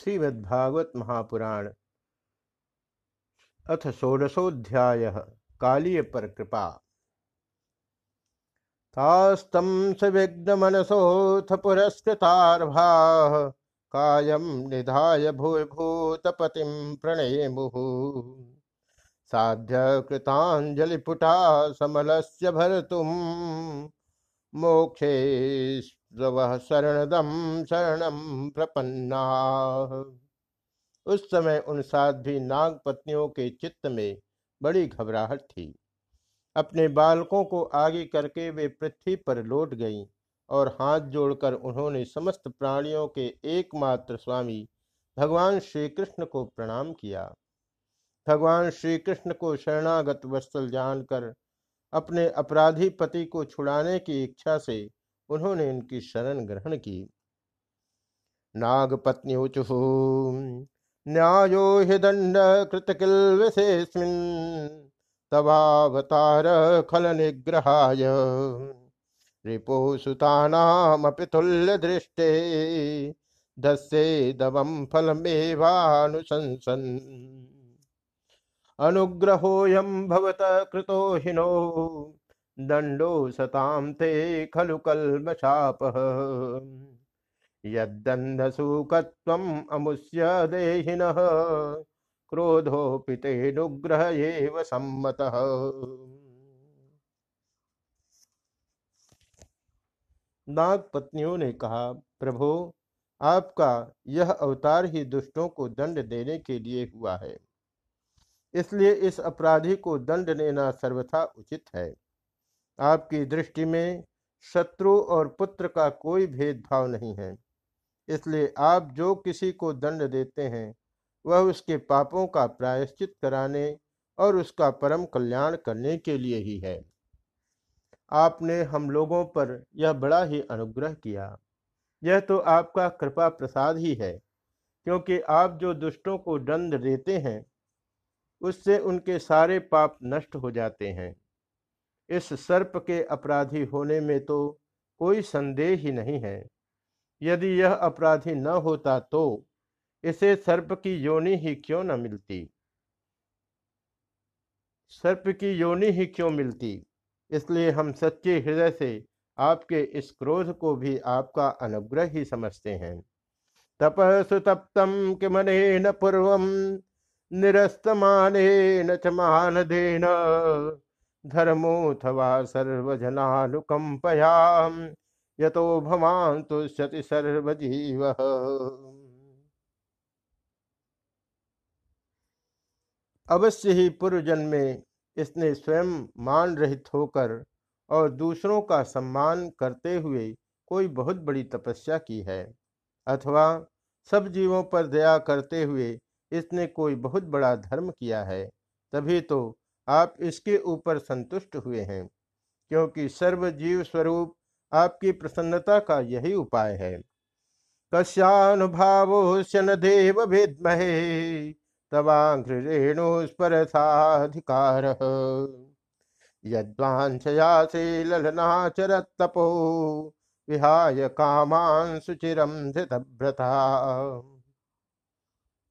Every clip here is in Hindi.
श्रीमद्भागवत महापुराण अथ षोडशोध्याय कालीय पर कृपा तास्तम सविघ्नमनसोऽथ पुरस्कृतार्भा कायं निधाय भूभूतपतिं प्रणेमुः। साध्य कृताञ्जलिपुटा समलस्य भर्तुम्, मोक्षे वह शरणदम शरणम प्रपन्ना। उस समय उन साध्वी नाग पत्नियों के चित्त में बड़ी घबराहट थी। अपने बालकों को आगे करके वे पृथ्वी पर लौट गईं और हाथ जोड़कर उन्होंने समस्त प्राणियों के एकमात्र स्वामी भगवान श्री कृष्ण को प्रणाम किया। भगवान श्री कृष्ण को शरणागत वत्सल जानकर, अपने अपराधी पति को छुड़ाने की इच्छा से उन्होंने इनकी शरण ग्रहण की। नाग पत्नी उचु न्यायो हि दंड कृतकिल विशेषमिन तवावतार खल निग्रहाय रिपो सुतानामपि तुल्य दृष्टे दस्ये दवम फलमेवानुशंसन। अनुग्रहोऽयं भवत कृतो हिनो। दंडो सतां ते खलु कल्मषापः। यद्दन्धसुखत्वम् अमुष्य देहिनः, क्रोधोऽपि तेऽनुग्रह एव नाग पत्नियों ने कहा, प्रभो, आपका यह अवतार ही दुष्टों को दंड देने के लिए हुआ है। इसलिए इस अपराधी को दंड देना सर्वथा उचित है। आपकी दृष्टि में शत्रु और पुत्र का कोई भेदभाव नहीं है। इसलिए आप जो किसी को दंड देते हैं, वह उसके पापों का प्रायश्चित कराने और उसका परम कल्याण करने के लिए ही है। आपने हम लोगों पर यह बड़ा ही अनुग्रह किया। यह तो आपका कृपा प्रसाद ही है, क्योंकि आप जो दुष्टों को दंड देते हैं, उससे उनके सारे पाप नष्ट हो जाते हैं। इस सर्प के अपराधी होने में तो कोई संदेह ही नहीं है। यदि यह अपराधी न होता तो इसे सर्प की योनि ही क्यों न मिलती? सर्प की योनि ही क्यों मिलती? इसलिए हम सच्चे हृदय से आपके इस क्रोध को भी आपका अनुग्रह ही समझते हैं। तप सुतप्तम किमने न पूर्व निरस्तमाने च मानदेन धर्मोऽथवा सर्वजनानुकम्पयाम्। यतो भवान् तुष्यति सर्वजीवः। अवश्य ही पूर्व जन्म में इसने स्वयं मान रहित होकर और दूसरों का सम्मान करते हुए कोई बहुत बड़ी तपस्या की है। अथवा सब जीवों पर दया करते हुए इसने कोई बहुत बड़ा धर्म किया है, तभी तो आप इसके ऊपर संतुष्ट हुए हैं, क्योंकि सर्व जीव स्वरूप आपकी प्रसन्नता का यही उपाय है। कश्यानुभाव देव विद्महे तवाघ्रेणुस्परसाधिकार यद्वांशया से ललनाचरतपो विहाय कामान सुचिरम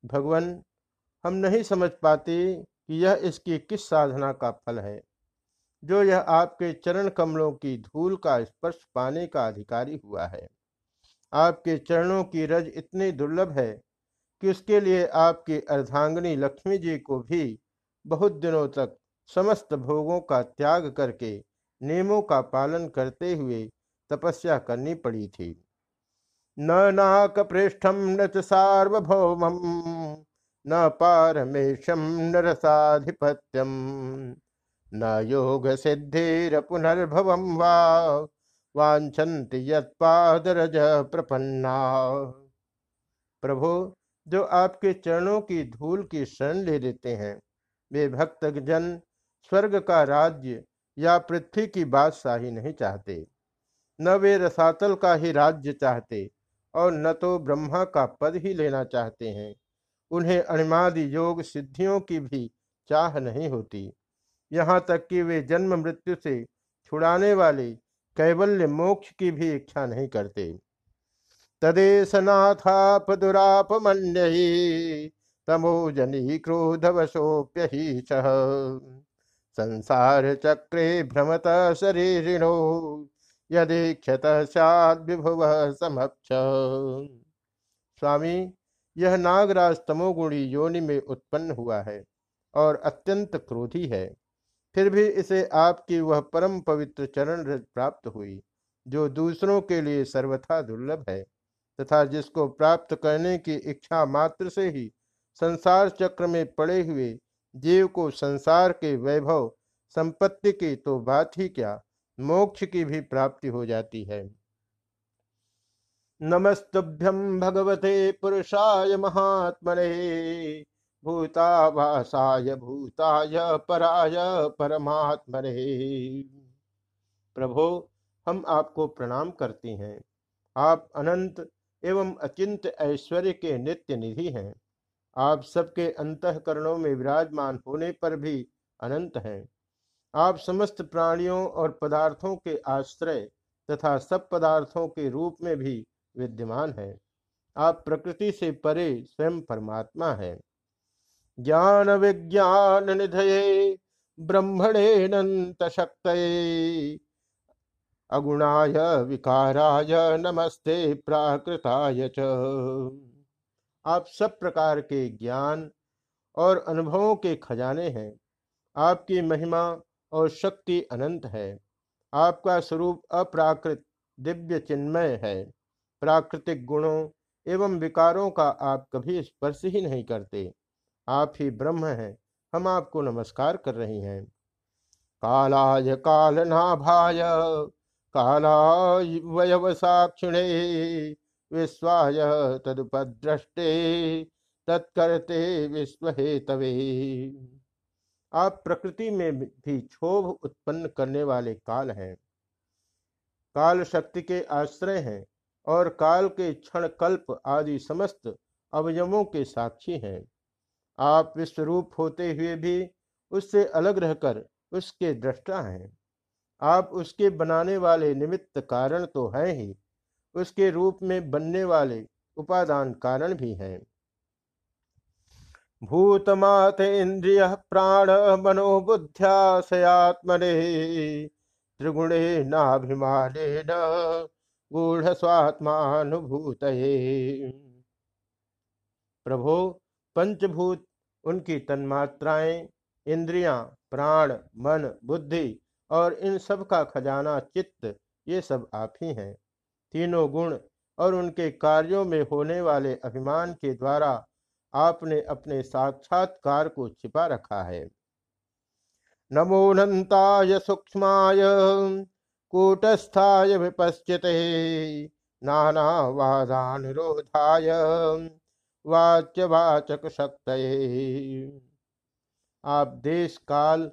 भगवान, हम नहीं समझ पाते कि यह इसकी किस साधना का फल है? जो यह आपके चरण कमलों की धूल का स्पर्श पाने का अधिकारी हुआ है। आपके चरणों की रज इतनी दुर्लभ है कि उसके लिए आपकी अर्धांगनी लक्ष्मी जी को भी बहुत दिनों तक समस्त भोगों का त्याग करके नियमों का पालन करते हुए तपस्या करनी पड़ी थी। न नाक पृष्ठम न सार्वभौमम। न पारमेशम न रसाधिपत्यम न योग सिद्धिर पुनर्भवम वा वांछन्ति यत्पादरज प्रपन्ना। प्रभो, जो आपके चरणों की धूल की शरण ले लेते हैं, वे भक्त जन स्वर्ग का राज्य या पृथ्वी की बादशाही नहीं चाहते। न वे रसातल का ही राज्य चाहते, और न तो ब्रह्मा का पद ही लेना चाहते हैं। उन्हें अणिमादि योग सिद्धियों की भी चाह नहीं होती। यहाँ तक कि वे जन्म मृत्यु से छुड़ाने वाले कैवल्य मोक्ष की भी इच्छा नहीं करते। तदेशनाथापदुरापमन्यी तमोजनी क्रोधवशोप्यहीश संसार चक्रे भ्रमत शरीरिणो यदि क्षत सद्विभुव समक्ष। स्वामी यह नागराज तमोगुणी योनि में उत्पन्न हुआ है और अत्यंत क्रोधी है। फिर भी इसे आपकी वह परम पवित्र चरण प्राप्त हुई, जो दूसरों के लिए सर्वथा दुर्लभ है तथा जिसको प्राप्त करने की इच्छा मात्र से ही संसार चक्र में पड़े हुए जीव को संसार के वैभव, संपत्ति की तो बात ही क्या, मोक्ष की भी प्राप्ति हो जाती है। नमस्तभ्यम भगवते पुरुषाय महात्मने, भूतावासाय, भूताय पराय परमात्मने। प्रभो, हम आपको प्रणाम करते हैं। आप अनंत एवं अचिंत ऐश्वर्य के नित्य निधि हैं। आप सबके अंतकरणों में विराजमान होने पर भी अनंत हैं। आप समस्त प्राणियों और पदार्थों के आश्रय तथा सब पदार्थों के रूप में भी विद्यमान है। आप प्रकृति से परे स्वयं परमात्मा है। ज्ञान विज्ञान निधये ब्रह्मणे नंत शक्त अगुणाय विकाराय नमस्ते प्राकृताय च। आप सब प्रकार के ज्ञान और अनुभवों के खजाने हैं। आपकी महिमा और शक्ति अनंत है। आपका स्वरूप अप्राकृत दिव्य चिन्मय है। प्राकृतिक गुणों एवं विकारों का आप कभी स्पर्श ही नहीं करते। आप ही ब्रह्म हैं, हम आपको नमस्कार कर रहे हैं। कालाय काल कालनाभाय, कालाय वयवसाक्षिणे, विश्वाय तदुपद्रष्टे, तत्कर्ते विश्वहेतवे। आप प्रकृति में भी क्षोभ उत्पन्न करने वाले काल हैं। काल शक्ति के आश्रय हैं। और काल के क्षण कल्प आदि समस्त अवयवों के साक्षी हैं। आप विश्वरूप होते हुए भी उससे अलग रहकर उसके दृष्टा हैं। आप उसके बनाने वाले निमित्त कारण तो हैं ही, उसके रूप में बनने वाले उपादान कारण भी हैं। भूतमात इंद्रिय प्राण मनोबुद्ध्याशयात्मने त्रिगुणे नाभिमाने न गूढ़ स्वात्मानुभूत प्रभो, पंचभूत, उनकी तन्मात्राएँ, इंद्रियाँ, प्राण, मन, बुद्धि और इन सब का खजाना, चित्त, ये सब आप ही हैं। तीनों गुण और उनके कार्यों में होने वाले अभिमान के द्वारा आपने अपने साक्षात्कार को छिपा रखा है। नमोनताय सूक्ष्माय। कूटस्थाय विपश्चित नानावादानुरोधाय। वाच्यवाचक शक्त आप देश, काल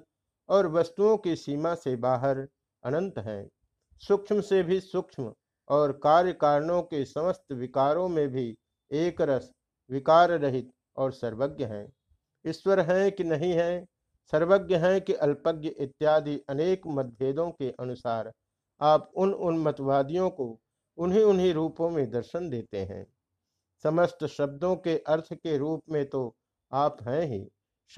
और वस्तुओं की सीमा से बाहर अनंत हैं। सूक्ष्म से भी सूक्ष्म और कार्य कारणों के समस्त विकारों में भी एक रस, विकार रहित और सर्वज्ञ हैं। ईश्वर है कि नहीं है? सर्वज्ञ है कि अल्पज्ञ इत्यादि अनेक मतभेदों के अनुसार आप उन उन मतवादियों को उन्हीं उन्हीं रूपों में दर्शन देते हैं। समस्त शब्दों के अर्थ के रूप में तो आप हैं ही,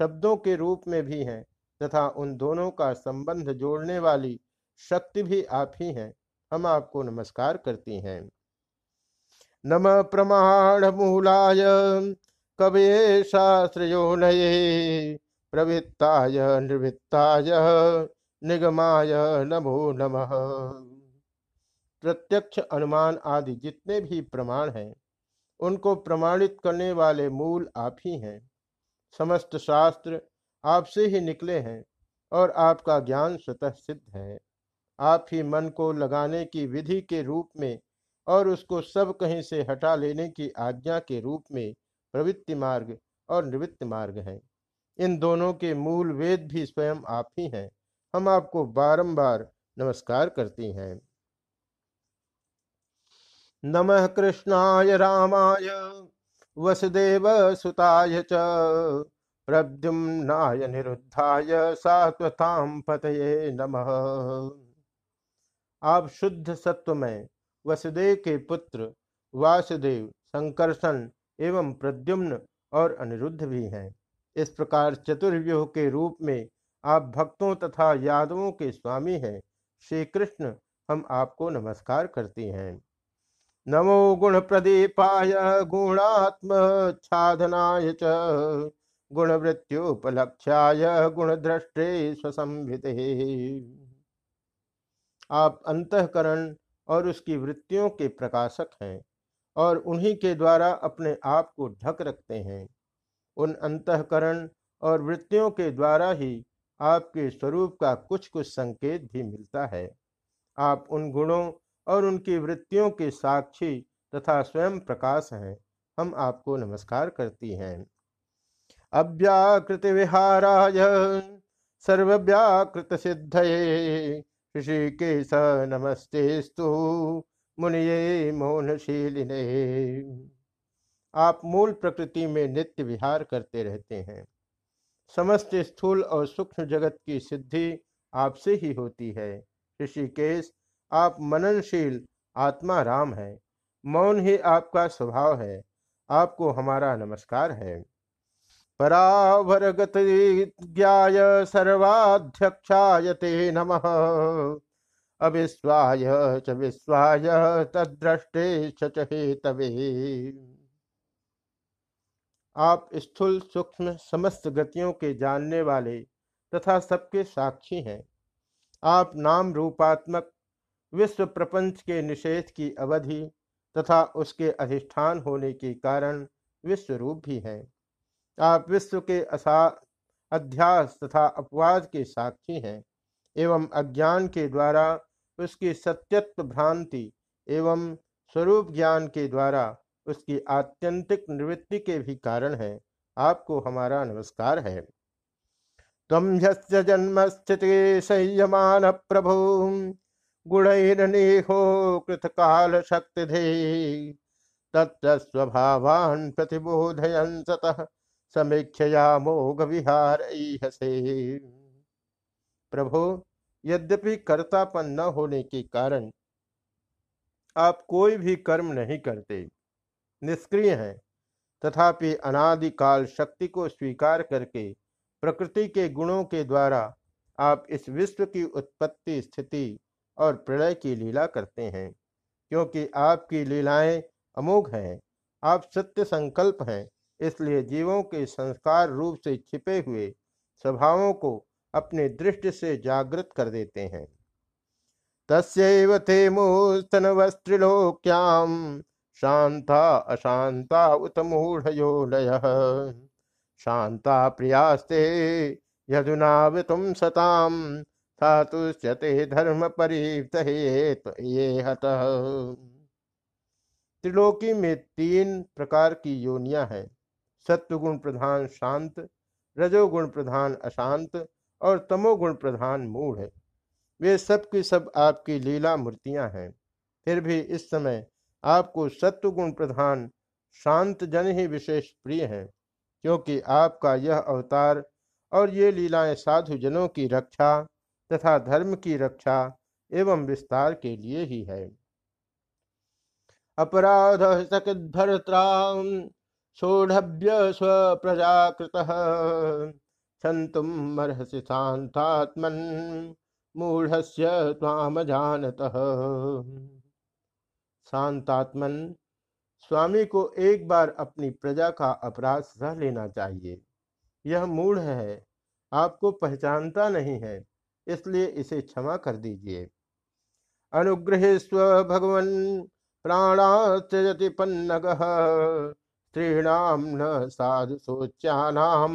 शब्दों के रूप में भी हैं, तथा उन दोनों का संबंध जोड़ने वाली शक्ति भी आप ही हैं, हम आपको नमस्कार करती हैं। नम प्रमाण मूलाय, कवे शास्त्रो नये प्रवृत्ताय निवृत्ताय निगमाय नमो नमः। प्रत्यक्ष अनुमान आदि जितने भी प्रमाण हैं, उनको प्रमाणित करने वाले मूल आप ही हैं। समस्त शास्त्र आपसे ही निकले हैं और आपका ज्ञान स्वतः सिद्ध है। आप ही मन को लगाने की विधि के रूप में और उसको सब कहीं से हटा लेने की आज्ञा के रूप में प्रवृत्ति मार्ग और निवृत्ति मार्ग है। इन दोनों के मूल वेद भी स्वयं आप ही हैं। हम आपको बारंबार नमस्कार करती हैं। नमः कृष्णाय रामाय वसुदेव सुताय च, प्रद्युम्नाय निरुद्धाय सात्वताम पतये नमः। आप शुद्ध सत्वमय वसुदेव के पुत्र, वासुदेव, संकर्षण एवं प्रद्युम्न और अनिरुद्ध भी हैं। इस प्रकार चतुर्व्यूह के रूप में आप भक्तों तथा यादवों के स्वामी हैं। श्री कृष्ण हम आपको नमस्कार करते हैं। नमो गुण प्रदीपाय गुणात्म छाधनाय च। गुण मृत्युपलक्षाय गुण गुणद्रष्टे स्वसंभिते आप अंतकरण और उसकी वृत्तियों के प्रकाशक हैं और उन्हीं के द्वारा अपने आप को ढक रखते हैं। उन अंतकरण और वृत्तियों के द्वारा ही आपके स्वरूप का कुछ कुछ संकेत भी मिलता है। आप उन गुणों और उनकी वृत्तियों के साक्षी तथा स्वयं प्रकाश हैं। हम आपको नमस्कार करती हैं। अव्याकृत विहाराय सर्वव्याकृत सिद्धये ऋषिकेश नमस्ते स्तु मुनिये मौनशीलिने। आप मूल प्रकृति में नित्य विहार करते रहते हैं। समस्त स्थूल और सूक्ष्म जगत की सिद्धि आपसे ही होती है। ऋषिकेश, आप मननशील आत्मा राम है। मौन ही आपका स्वभाव है। आपको हमारा नमस्कार है। परावरगत ज्ञाय सर्वाध्यक्षाय ते नम। अविश्वाय च विश्वाय तद्रष्टे च आप स्थूल सूक्ष्म समस्त गतियों के जानने वाले तथा सबके साक्षी हैं। आप नाम रूपात्मक विश्व प्रपंच के निषेध की अवधि तथा उसके अधिष्ठान होने के कारण विश्व रूप भी हैं। आप विश्व के असा, अध्यास तथा अपवाद के साक्षी हैं एवं अज्ञान के द्वारा उसकी सत्यत्व भ्रांति एवं स्वरूप ज्ञान के द्वारा उसकी आत्यंतिक निवृत्ति के भी कारण है। आपको हमारा नमस्कार है। तम यस्य जन्म संयमान प्रभु गुणैर्निहो कृतकाल शक्ति तत्स्वभावान् प्रतिबोधयन् सतः समीक्षया मोघ विहार प्रभु, यद्यपि कर्तापन न होने के कारण आप कोई भी कर्म नहीं करते। निष्क्रिय हैं, तथापि अनादिकाल शक्ति को स्वीकार करके, प्रकृति के गुणों के द्वारा आप इस विश्व की उत्पत्ति स्थिति और प्रलय की लीला करते हैं, क्योंकि आपकी लीलाएँ अमोघ हैं, आप सत्य संकल्प हैं, इसलिए जीवों के संस्कार रूप से छिपे हुए स्वभावों को अपने दृष्टि से जागृत कर देते हैं। तस्व ते मूस्तन वस्त्रिलोक्याम शांता अशांता उत मूढ़योलय। शांता प्रियास्ते यदुनावृतुम सताम धातुश्चते धर्म परित ये हत। त्रिलोकी में तीन प्रकार की योनिया है। सत्वगुण प्रधान शांत, रजोगुण प्रधान अशांत और तमोगुण प्रधान मूढ़ वे सब की सब आपकी लीला मूर्तियाँ हैं। फिर भी इस समय आपको सत्वगुण प्रधान, शांत जन ही विशेष प्रिय हैं, क्योंकि आपका यह अवतार और ये लीलाएँ साधु जनों की रक्षा तथा धर्म की रक्षा एवं विस्तार के लिए ही है। अपराध सकृद्भर्त्रा, सोढ़भ्य स्वप्रजाकृत क्षंतुम मर्हसि शांतात्मन मूढ़स्य जानत शांतात्मन, स्वामी को एक बार अपनी प्रजा का अपराध सह लेना चाहिए। यह मूढ़ है, आपको पहचानता नहीं है, इसलिए इसे क्षमा कर दीजिए। अनुग्रह स्व भगवन प्राणात्यजति पन्नग स्त्रीणाम न साधु सोच्यानाम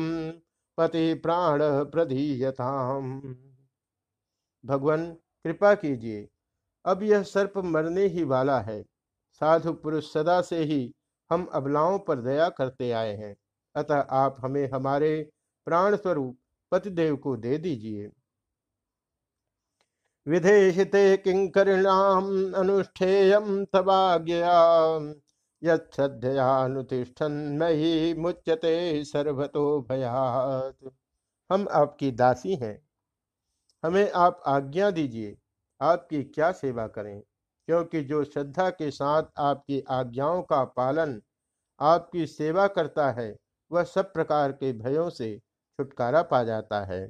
पति प्राण प्रधीयताम भगवान, कृपा कीजिए। अब यह सर्प मरने ही वाला है। साधु पुरुष सदा से ही हम अबलाओं पर दया करते आए हैं। अतः आप हमें हमारे प्राण स्वरूप पतिदेव को दे दीजिए। विधेहिते किंकरिणाम अनुष्ठेयम तवाज्ञया यद्यानुतिष्ठन मही मुच्यते सर्वतो भयात। हम आपकी दासी हैं। हमें आप आज्ञा दीजिए। आपकी क्या सेवा करें? क्योंकि जो श्रद्धा के साथ आपकी आज्ञाओं का पालन आपकी सेवा करता है, वह सब प्रकार के भयों से छुटकारा पा जाता है।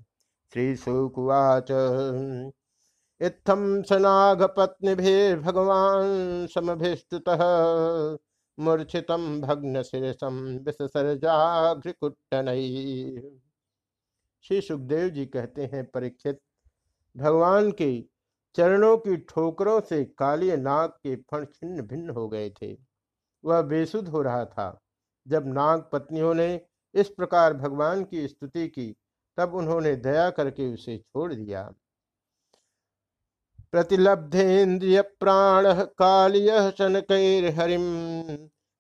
श्री सुकुवाच इत्थम भगवान समभिष्टुतः मूर्छितम भग्न शिरसम विसर्जाघ्रिकुट्टन श्री सुखदेव जी कहते हैं, परीक्षित, भगवान के चरणों की ठोकरों से काली नाग के फण छिन्न भिन्न हो गए थे। वह बेसुध हो रहा था। जब नाग पत्नियों ने इस प्रकार भगवान की स्तुति की, तब उन्होंने दया करके उसे छोड़ दिया। प्रतिलब्धेन्द्रिय प्राण कालिय शनकैर्हरिम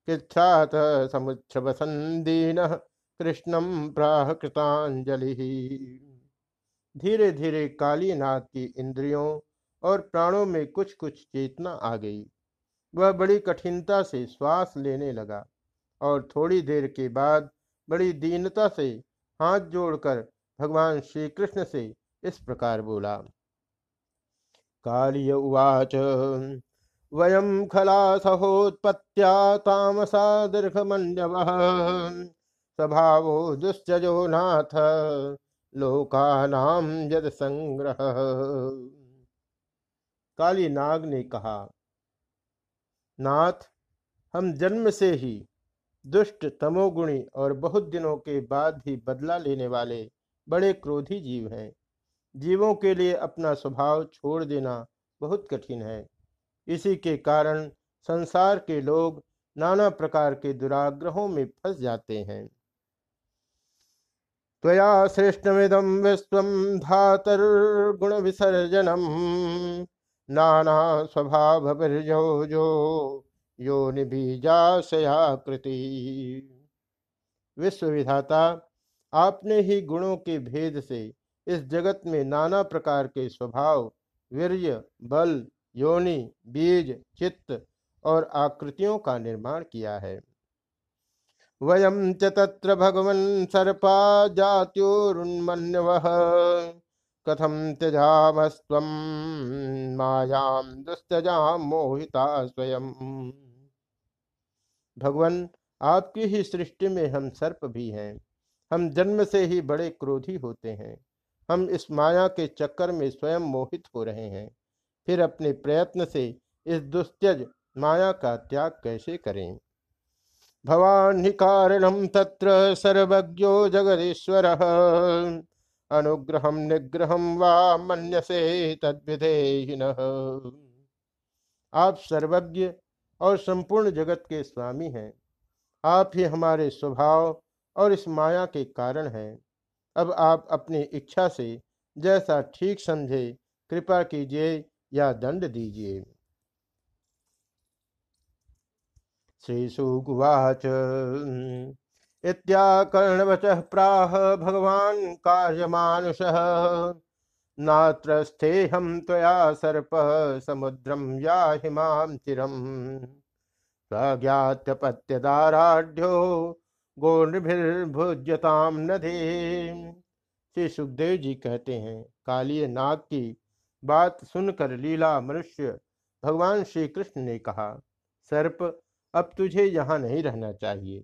कृच्छात समुच्छवसंदीन कृष्णम प्राह कृतांजलि धीरे धीरे कालीनाथ की इंद्रियों और प्राणों में कुछ कुछ चेतना आ गई। वह बड़ी कठिनता से श्वास लेने लगा और थोड़ी देर के बाद बड़ी दीनता से हाथ जोड़कर भगवान श्री कृष्ण से इस प्रकार बोला कालिय उवाच। वयम खला सहोत्पत्त्या तामसा दीर्घमन्यव। स्वभाव दुश्चजो नाथ। लोकानाम जद संग्रह काली नाग ने कहा, नाथ, हम जन्म से ही दुष्ट तमोगुणी और बहुत दिनों के बाद ही बदला लेने वाले बड़े क्रोधी जीव हैं। जीवों के लिए अपना स्वभाव छोड़ देना बहुत कठिन है। इसी के कारण संसार के लोग नाना प्रकार के दुराग्रहों में फंस जाते हैं। त्वया सृष्टमिदं विश्वं धातर्गुणविसर्जनम्। नाना स्वभावभिर्यो जो यो निबीजाशयाकृति विश्व विधाता आपने ही गुणों के भेद से इस जगत में नाना प्रकार के स्वभाव, वीर्य, बल, योनि, बीज, चित्त और आकृतियों का निर्माण किया है। वयम च तत्र भगवन् सर्पा जात्योरुन्मन्यवः। कथम त्यजामस्त्वं मायां दुस्तजां मोहिता स्वयं। भगवान, आपकी ही सृष्टि में हम सर्प भी हैं। हम जन्म से ही बड़े क्रोधी होते हैं। हम इस माया के चक्कर में स्वयं मोहित हो रहे हैं। फिर अपने प्रयत्न से इस दुस्त्यज माया का त्याग कैसे करें? भवान् कारणं तत्र सर्वज्ञो जगदीश्वरः। अनुग्रहं निग्रहं वा मन्यसे तद्विधेहिनः आप सर्वज्ञ और संपूर्ण जगत के स्वामी हैं। आप ही हमारे स्वभाव और इस माया के कारण हैं। अब आप अपनी इच्छा से जैसा ठीक समझे कृपा कीजिए या दंड दीजिए। श्री श्रीशुकुवाच इत्याकर्णवचः प्राह भगवान कार्यमानुषः। नात्रस्थेऽहं त्वया सर्पः, समुद्रं याहि माँ चिरम्। स्वज्ञात्यपत्यदाराढ्यो गोर्भिर्भुज्यतां नदे। श्री सुखदेव जी कहते हैं, कालिय नाग की बात सुनकर लीला मनुष्य भगवान श्री कृष्ण ने कहा, सर्प, अब तुझे यहाँ नहीं रहना चाहिए।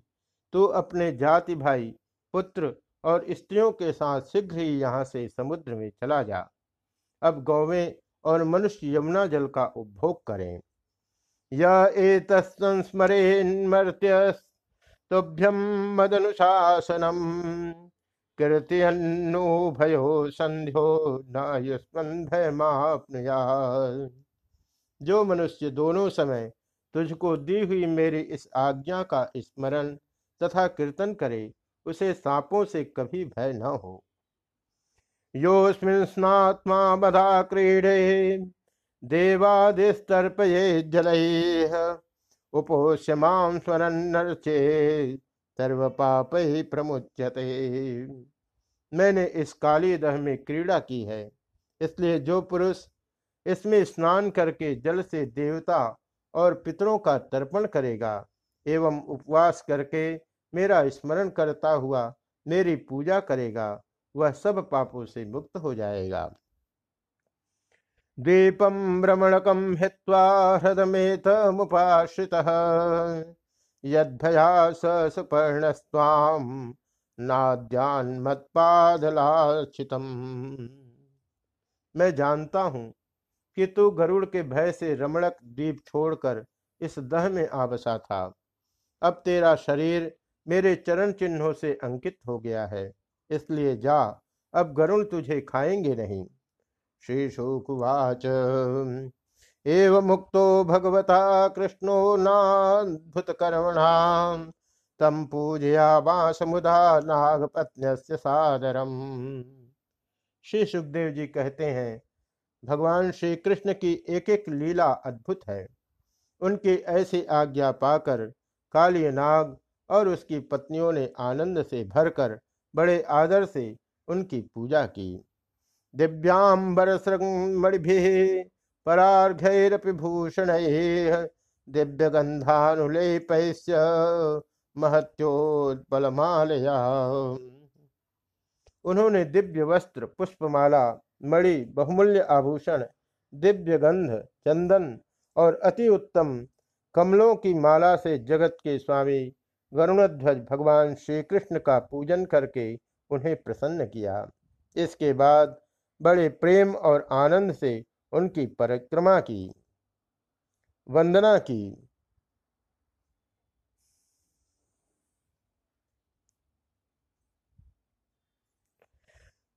तू अपने जाति भाई, पुत्र और स्त्रियों के साथ शीघ्र ही यहाँ से समुद्र में चला जा। अब गौवें और मनुष्य यमुना जल का उपभोग करें। यस्मरेन्मर्त्य तुभ्यम मदनुशासनम भयो संध्यो न जो मनुष्य दोनों समय तुझको दी हुई मेरी इस आज्ञा का स्मरण तथा कीर्तन करे, उसे सांपों से कभी भय न हो। योस्मिन्स्नात्मा बधा क्रीडे, देवादिस्तर्पये जलैः, उपोष्य स्वरन्नर्चे सर्व पाप प्रमुच्यते। मैंने इस काली दह में क्रीड़ा की है, इसलिए जो पुरुष इसमें स्नान करके जल से देवता और पितरों का तर्पण करेगा, एवं उपवास करके मेरा स्मरण करता हुआ मेरी पूजा करेगा, वह सब पापों से मुक्त हो जाएगा। द्वीपम भ्रमणकम हित्वा हृदमेतमुपाश्रितः यद्भया स सुपर्णस्वाम नाद्यान्मत्पादलाचितम मैं जानता हूँ कि तू गरुड़ के भय से रमणक द्वीप छोड़कर इस दह में आ बसा था। अब तेरा शरीर मेरे चरण चिन्हों से अंकित हो गया है, इसलिए जा, अब गरुण तुझे खाएँगे नहीं। श्री शुकुवाच। एव मुक्तो भगवता कृष्णो नाद्भुत कर्मणा तम पूजया समुदा नागपत्न्य सादरम। श्री सुखदेव जी कहते हैं, भगवान श्री कृष्ण की एक एक लीला अद्भुत है। उनकी ऐसी आज्ञा पाकर काली नाग और उसकी पत्नियों ने आनंद से भरकर बड़े आदर से उनकी पूजा की। दिव्यांबर मणिभि परार्घरपि भूषण दिव्य गंधानुलेपैश्य महत्योत्पलमालया उन्होंने दिव्य वस्त्र, पुष्पमाला, मणि, बहुमूल्य आभूषण दिव्य गंध चंदन और अति उत्तम कमलों की माला से जगत के स्वामी गरुणध्वज भगवान श्री कृष्ण का पूजन करके उन्हें प्रसन्न किया। इसके बाद बड़े प्रेम और आनंद से उनकी परिक्रमा की। वंदना की।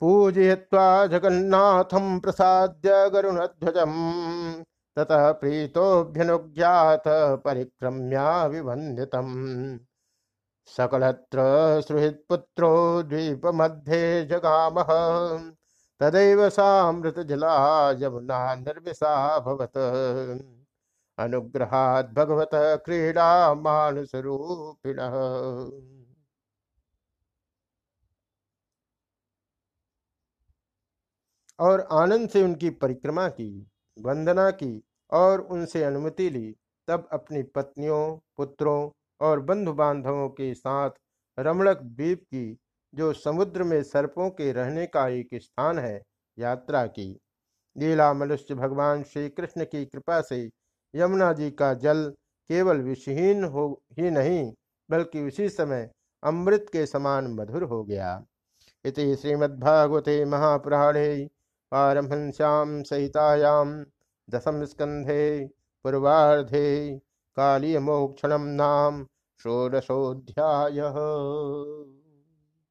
पूजय्वा जगन्नाथं प्रसाद गरुणध्वजम् ततः प्रीतोऽभ्यनुज्ञात परिक्रम्या विवन्दितम्। सकलत्र सुहृत्पुत्रो द्वीपमध्ये जगामः। तदैव सामृतजला यमुना निर्विशाभवत् अनुग्रहात् भगवत क्रीडा मानुसरूपिणः और आनंद से उनकी परिक्रमा की, वंदना की और उनसे अनुमति ली, तब अपनी पत्नियों, पुत्रों और बंधु बांधवों के साथ रमणक द्वीप की, जो समुद्र में सर्पों के रहने का एक स्थान है, यात्रा की। लीला मनुष्य भगवान श्री कृष्ण की कृपा से यमुना जी का जल केवल विषहीन हो, ही नहीं, बल्कि उसी समय अमृत के समान मधुर हो गया। इति श्रीमद्भागवते महापुराणे पारमहंस्यां सहितायाम दशम स्कंधे पूर्वाधे कालीय मोक्षण नाम षोडशोऽध्यायः।